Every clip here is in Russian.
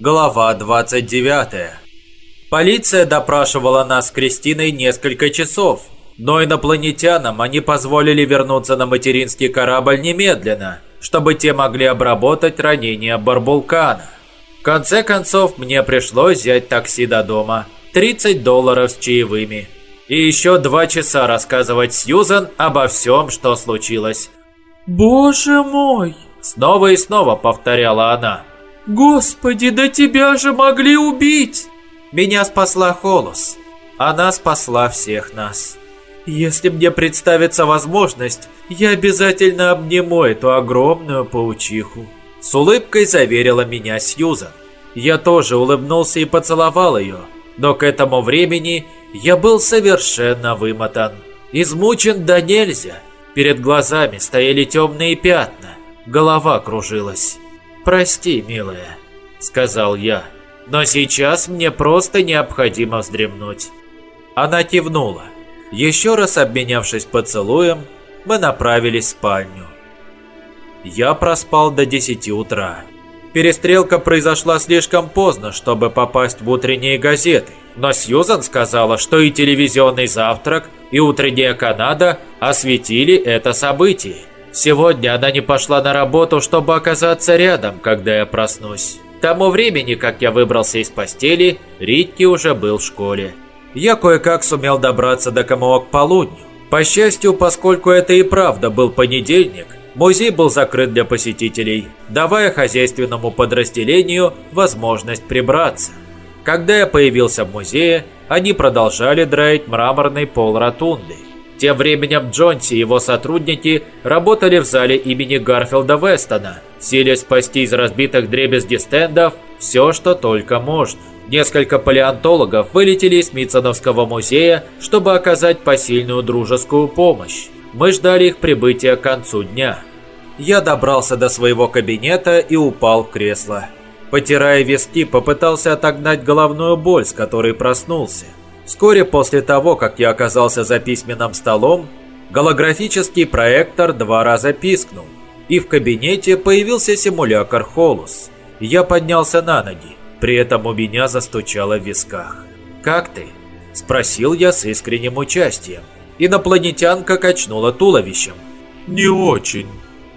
Глава 29. Полиция допрашивала нас с Кристиной несколько часов, но инопланетянам они позволили вернуться на материнский корабль немедленно, чтобы те могли обработать ранения Барбулкана. В конце концов, мне пришлось взять такси до дома. 30 долларов с чаевыми. И еще два часа рассказывать Сьюзан обо всем, что случилось. «Боже мой!» Снова и снова повторяла она. «Господи, да тебя же могли убить!» Меня спасла Холос. Она спасла всех нас. Если мне представится возможность, я обязательно обниму эту огромную паучиху. С улыбкой заверила меня Сьюзан. Я тоже улыбнулся и поцеловал ее, но к этому времени я был совершенно вымотан. Измучен до нельзя. Перед глазами стояли темные пятна, голова кружилась. «Прости, милая», — сказал я. Но сейчас мне просто необходимо вздремнуть. Она кивнула. Еще раз обменявшись поцелуем, мы направились в спальню. Я проспал до 10 утра. Перестрелка произошла слишком поздно, чтобы попасть в утренние газеты. Но Сьюзан сказала, что и телевизионный завтрак, и утренняя Канада осветили это событие. Сегодня она не пошла на работу, чтобы оказаться рядом, когда я проснусь. К тому времени, как я выбрался из постели, Ритки уже был в школе. Я кое-как сумел добраться до КМО к полудню. По счастью, поскольку это и правда был понедельник, музей был закрыт для посетителей, давая хозяйственному подразделению возможность прибраться. Когда я появился в музее, они продолжали драить мраморный пол ротунды. Тем временем Джонси и его сотрудники работали в зале имени Гарфилда Вестона, силясь спасти из разбитых дребезги стендов все, что только можно. Несколько палеонтологов вылетели из Смитсоновского музея, чтобы оказать посильную дружескую помощь. Мы ждали их прибытия к концу дня. Я добрался до своего кабинета и упал в кресло. Потирая виски, попытался отогнать головную боль, с которой проснулся. Вскоре после того, как я оказался за письменным столом, голографический проектор два раза пискнул, и в кабинете появился симулятор Холус. Я поднялся на ноги, при этом у меня застучало в висках. «Как ты?» – спросил я с искренним участием. Инопланетянка качнула туловищем. «Не очень.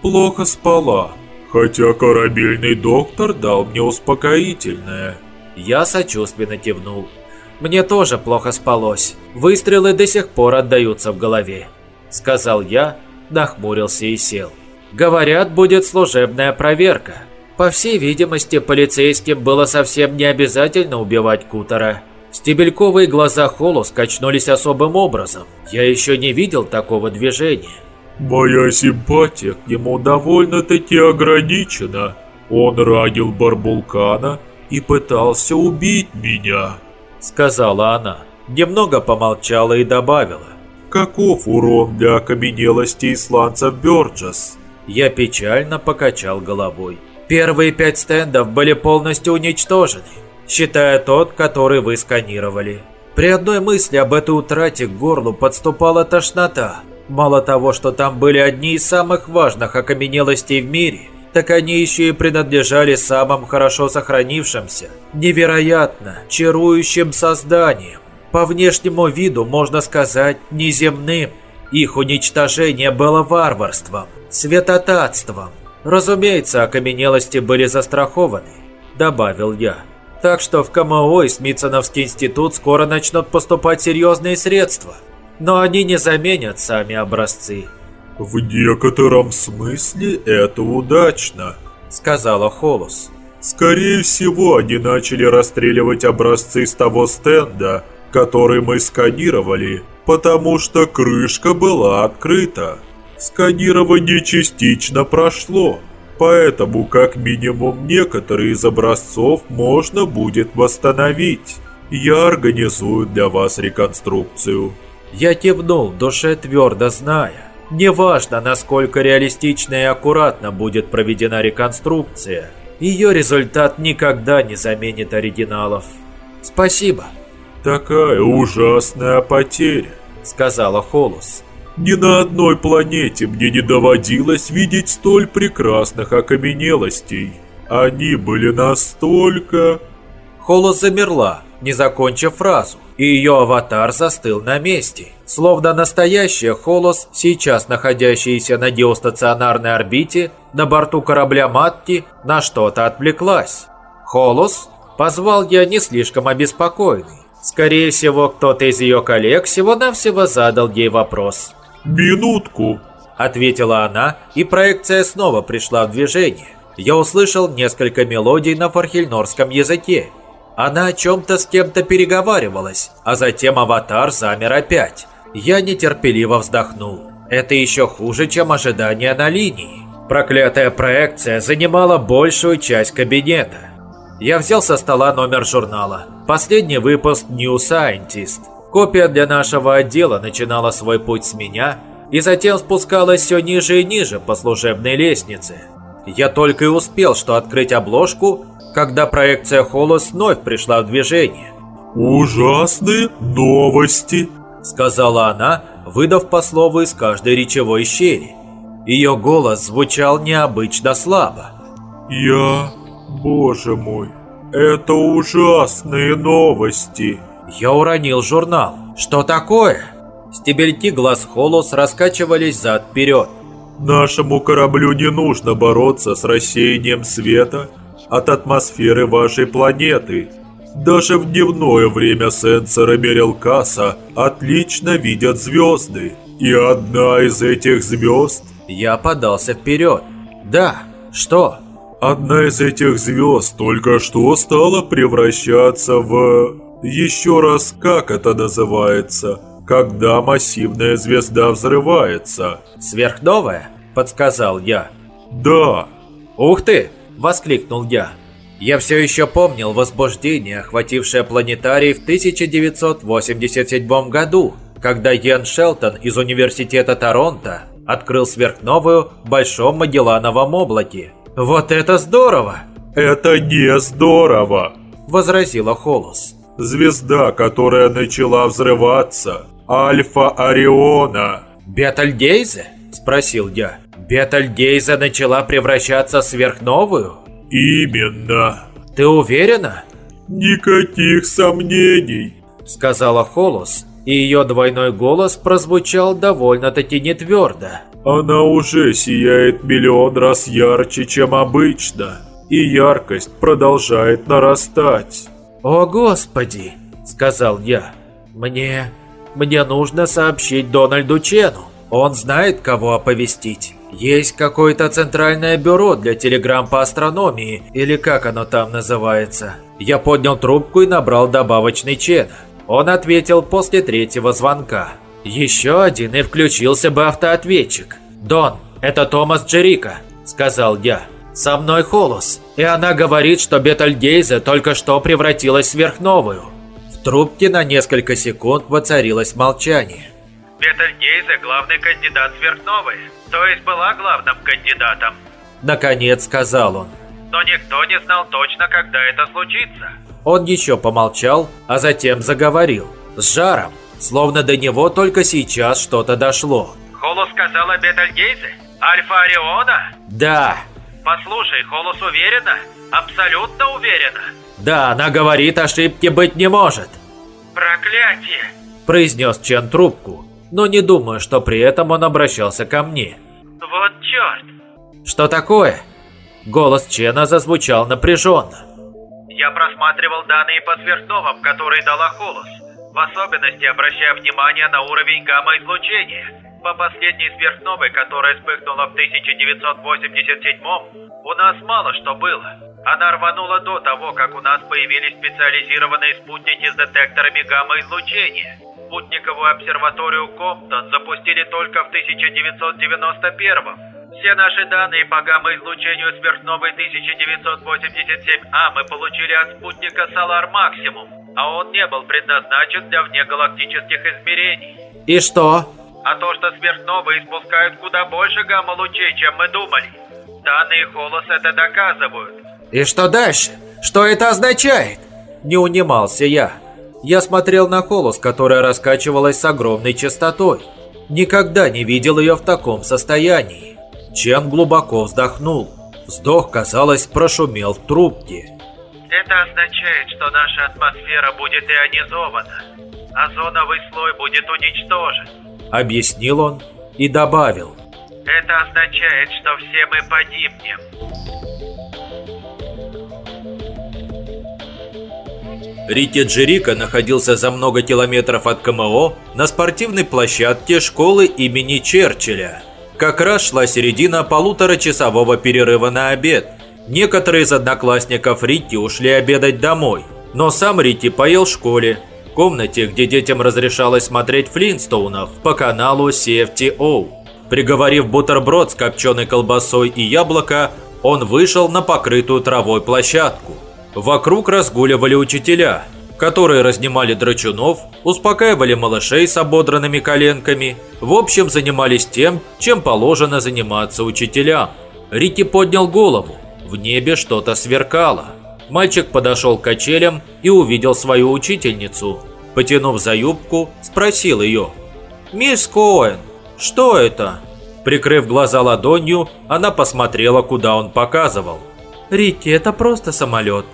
Плохо спала. Хотя корабельный доктор дал мне успокоительное». Я сочувственно кивнул. Мне тоже плохо спалось. Выстрелы до сих пор отдаются в голове. Сказал я, нахмурился и сел. Говорят, будет служебная проверка. По всей видимости, полицейским было совсем не обязательно убивать Кутера. Стебельковые глаза Холу скачнулись особым образом. Я еще не видел такого движения. «Моя симпатия к нему довольно-таки ограничена. Он ранил Барбулкана и пытался убить меня» сказала она. Немного помолчала и добавила. «Каков урон для окаменелости исландцев Бёрджес?» Я печально покачал головой. Первые пять стендов были полностью уничтожены, считая тот, который вы сканировали. При одной мысли об этой утрате к горлу подступала тошнота. Мало того, что там были одни из самых важных окаменелостей в мире, так они еще и принадлежали самым хорошо сохранившимся, невероятно чарующим созданиям. По внешнему виду, можно сказать, неземным. Их уничтожение было варварством, святотатством. Разумеется, окаменелости были застрахованы, добавил я. Так что в КМО и Смитсоновский институт скоро начнут поступать серьезные средства. Но они не заменят сами образцы. «В некотором смысле это удачно», — сказала Холос. «Скорее всего, они начали расстреливать образцы с того стенда, который мы сканировали, потому что крышка была открыта. Сканирование частично прошло, поэтому как минимум некоторые из образцов можно будет восстановить. Я организую для вас реконструкцию». Я кивнул, душе твердо зная, Неважно, насколько реалистично и аккуратно будет проведена реконструкция, ее результат никогда не заменит оригиналов. Спасибо. Такая ужасная потеря, сказала Холос. Ни на одной планете мне не доводилось видеть столь прекрасных окаменелостей. Они были настолько... Холос замерла, не закончив фразу, и ее аватар застыл на месте. Словно настоящая Холос, сейчас находящаяся на геостационарной орбите, на борту корабля Матти, на что-то отвлеклась. «Холос?» – позвал я не слишком обеспокоенный. Скорее всего, кто-то из ее коллег всего-навсего задал ей вопрос. «Минутку», – ответила она, и проекция снова пришла в движение. Я услышал несколько мелодий на фархельнорском языке, она о чем-то с кем-то переговаривалась, а затем аватар замер опять. Я нетерпеливо вздохнул. Это еще хуже, чем ожидание на линии. Проклятая проекция занимала большую часть кабинета. Я взял со стола номер журнала. Последний выпуск New Scientist. Копия для нашего отдела начинала свой путь с меня и затем спускалась все ниже и ниже по служебной лестнице. Я только и успел что открыть обложку когда проекция Холос вновь пришла в движение. «Ужасные новости», — сказала она, выдав по слову из каждой речевой щели. Ее голос звучал необычно слабо. «Я... Боже мой, это ужасные новости!» Я уронил журнал. «Что такое?» Стебельки глаз Холос раскачивались зад-вперед. «Нашему кораблю не нужно бороться с рассеянием света от атмосферы вашей планеты. Даже в дневное время сенсоры Мерилкаса отлично видят звезды. И одна из этих звезд... Я подался вперед. Да, что? Одна из этих звезд только что стала превращаться в... Еще раз, как это называется? Когда массивная звезда взрывается. Сверхновая? Подсказал я. Да. Ух ты! Воскликнул я. Я все еще помнил возбуждение, охватившее планетарий в 1987 году, когда Йен Шелтон из Университета Торонто открыл сверхновую в Большом Магеллановом облаке. «Вот это здорово!» «Это не здорово!» – возразила Холос. «Звезда, которая начала взрываться, Альфа Ориона!» «Бетальгейзе?» – спросил я. Бетальгейза начала превращаться в сверхновую? Именно. Ты уверена? Никаких сомнений, сказала Холос, и ее двойной голос прозвучал довольно-таки нетвердо. Она уже сияет миллион раз ярче, чем обычно, и яркость продолжает нарастать. «О, Господи!» – сказал я. «Мне... мне нужно сообщить Дональду Чену. Он знает, кого оповестить». Есть какое-то центральное бюро для телеграмм по астрономии, или как оно там называется. Я поднял трубку и набрал добавочный чен. Он ответил после третьего звонка. Еще один и включился бы автоответчик. «Дон, это Томас Джерика», — сказал я. «Со мной Холос, и она говорит, что Бетальгейзе только что превратилась в сверхновую». В трубке на несколько секунд воцарилось молчание. Бетальгейзе – главный кандидат сверхновой, то есть была главным кандидатом. Наконец сказал он. Но никто не знал точно, когда это случится. Он еще помолчал, а затем заговорил. С жаром, словно до него только сейчас что-то дошло. Холус сказала Бетальгейзе? Альфа Ориона? Да. Послушай, Холус уверена? Абсолютно уверена? Да, она говорит, ошибки быть не может. Проклятие! Произнес Чен трубку но не думаю, что при этом он обращался ко мне. «Вот черт!» «Что такое?» Голос Чена зазвучал напряженно. «Я просматривал данные по сверхновам, которые дала Холос, в особенности обращая внимание на уровень гамма-излучения. По последней сверхновой, которая вспыхнула в 1987 у нас мало что было. Она рванула до того, как у нас появились специализированные спутники с детекторами гамма-излучения спутниковую обсерваторию Комптон запустили только в 1991 Все наши данные по гамма-излучению сверхновой 1987А мы получили от спутника Solar Maximum, а он не был предназначен для внегалактических измерений. И что? А то, что сверхновые испускают куда больше гамма-лучей, чем мы думали. Данные Холос это доказывают. И что дальше? Что это означает? Не унимался я. Я смотрел на Холос, которая раскачивалась с огромной частотой. Никогда не видел ее в таком состоянии. Чем глубоко вздохнул. Вздох, казалось, прошумел в трубке. Это означает, что наша атмосфера будет ионизована. Озоновый слой будет уничтожен. Объяснил он и добавил. Это означает, что все мы погибнем. Рики Джерика находился за много километров от КМО на спортивной площадке школы имени Черчилля. Как раз шла середина полуторачасового перерыва на обед. Некоторые из одноклассников Рики ушли обедать домой, но сам Рики поел в школе, в комнате, где детям разрешалось смотреть Флинстоунов по каналу CFTO. Приговорив бутерброд с копченой колбасой и яблоко, он вышел на покрытую травой площадку. Вокруг разгуливали учителя, которые разнимали драчунов, успокаивали малышей с ободранными коленками, в общем занимались тем, чем положено заниматься учителям. Рики поднял голову, в небе что-то сверкало. Мальчик подошел к качелям и увидел свою учительницу. Потянув за юбку, спросил ее. «Мисс Коэн, что это?» Прикрыв глаза ладонью, она посмотрела, куда он показывал. «Рикки, это просто самолет».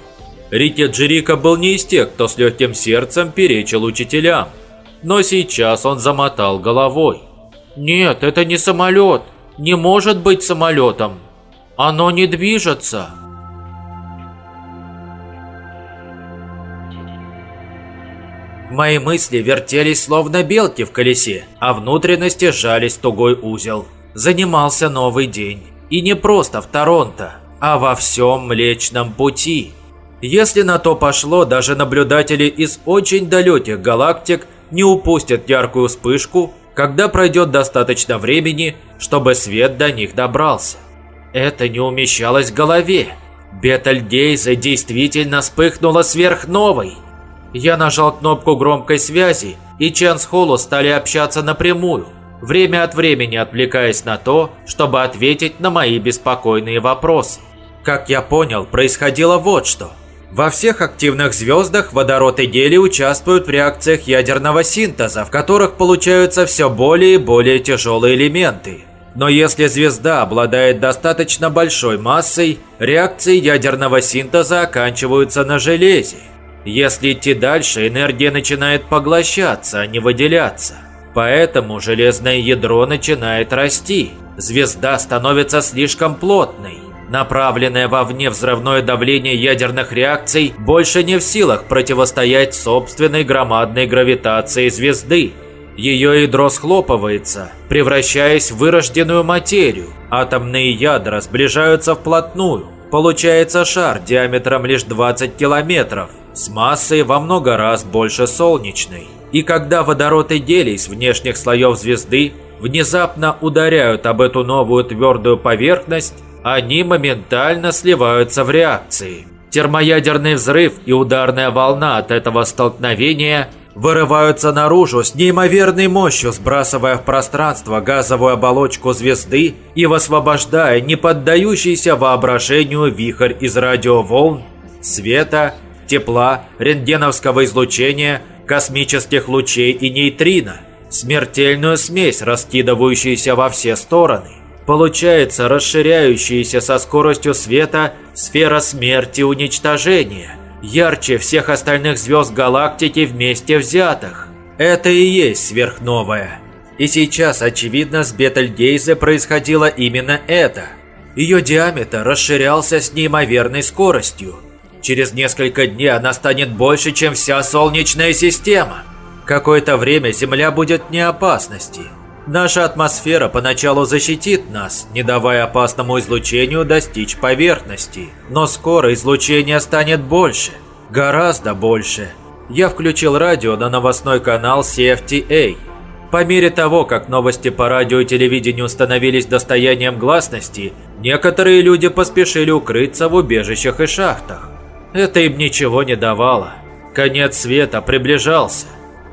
Рикки Джерика был не из тех, кто с легким сердцем перечил учителям. Но сейчас он замотал головой. «Нет, это не самолет. Не может быть самолетом. Оно не движется». Мои мысли вертелись словно белки в колесе, а внутренности сжались тугой узел. Занимался новый день. И не просто в Торонто, а во всем Млечном Пути. Если на то пошло, даже наблюдатели из очень далеких галактик не упустят яркую вспышку, когда пройдет достаточно времени, чтобы свет до них добрался. Это не умещалось в голове. Бетальгейза действительно вспыхнула сверхновой. Я нажал кнопку громкой связи, и Чан с стали общаться напрямую, время от времени отвлекаясь на то, чтобы ответить на мои беспокойные вопросы. Как я понял, происходило вот что. Во всех активных звездах водород и гелий участвуют в реакциях ядерного синтеза, в которых получаются все более и более тяжелые элементы. Но если звезда обладает достаточно большой массой, реакции ядерного синтеза оканчиваются на железе. Если идти дальше, энергия начинает поглощаться, а не выделяться. Поэтому железное ядро начинает расти. Звезда становится слишком плотной. Направленное вовне взрывное давление ядерных реакций больше не в силах противостоять собственной громадной гравитации звезды. Ее ядро схлопывается, превращаясь в вырожденную материю. Атомные ядра сближаются вплотную. Получается шар диаметром лишь 20 километров, с массой во много раз больше солнечной. И когда водород и гелий с внешних слоев звезды внезапно ударяют об эту новую твердую поверхность, они моментально сливаются в реакции. Термоядерный взрыв и ударная волна от этого столкновения вырываются наружу с неимоверной мощью, сбрасывая в пространство газовую оболочку звезды и высвобождая неподдающийся воображению вихрь из радиоволн, света, тепла, рентгеновского излучения, космических лучей и нейтрино, смертельную смесь, раскидывающуюся во все стороны. Получается расширяющаяся со скоростью света сфера смерти уничтожения, ярче всех остальных звезд галактики вместе взятых. Это и есть сверхновая. И сейчас, очевидно, с Бетельгейзе происходило именно это. Ее диаметр расширялся с неимоверной скоростью. Через несколько дней она станет больше, чем вся Солнечная система. Какое-то время Земля будет вне опасности – Наша атмосфера поначалу защитит нас, не давая опасному излучению достичь поверхности. Но скоро излучение станет больше. Гораздо больше. Я включил радио на новостной канал CFTA. По мере того, как новости по радио и телевидению становились достоянием гласности, некоторые люди поспешили укрыться в убежищах и шахтах. Это им ничего не давало. Конец света приближался,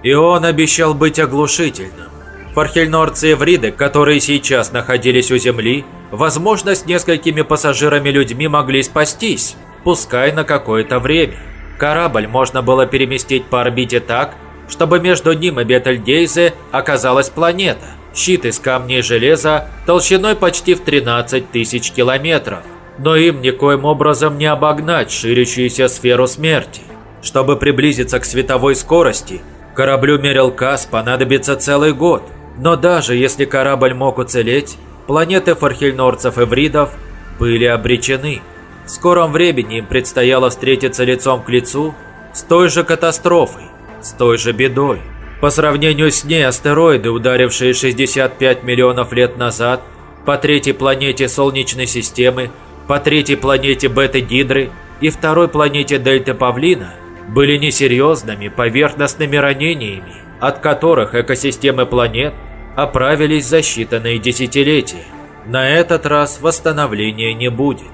и он обещал быть оглушительным. Фархельнорцы и которые сейчас находились у земли, возможно, с несколькими пассажирами-людьми могли спастись, пускай на какое-то время. Корабль можно было переместить по орбите так, чтобы между ним и Бетельгейзе оказалась планета, щит из камня и железа толщиной почти в 13 тысяч километров. но им никоим образом не обогнать ширящуюся сферу смерти. Чтобы приблизиться к световой скорости, кораблю Мерилкас понадобится целый год. Но даже если корабль мог уцелеть, планеты фархельнорцев и вридов были обречены. В скором времени им предстояло встретиться лицом к лицу с той же катастрофой, с той же бедой. По сравнению с ней астероиды, ударившие 65 миллионов лет назад по третьей планете Солнечной системы, по третьей планете Бета-Гидры и второй планете Дельта-Павлина, были несерьезными поверхностными ранениями, от которых экосистемы планет оправились за считанные десятилетия. На этот раз восстановления не будет.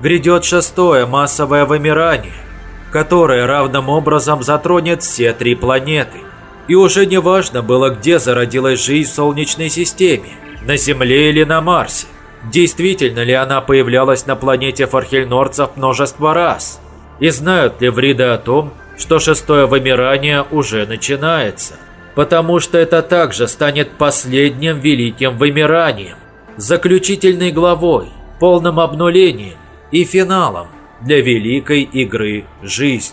Грядет шестое массовое вымирание, которое равным образом затронет все три планеты. И уже не важно было, где зародилась жизнь в Солнечной системе, на Земле или на Марсе. Действительно ли она появлялась на планете фархельнорцев множество раз? И знают ли Вриды о том, что шестое вымирание уже начинается? Потому что это также станет последним великим вымиранием, заключительной главой, полным обнулением и финалом для великой игры «Жизнь».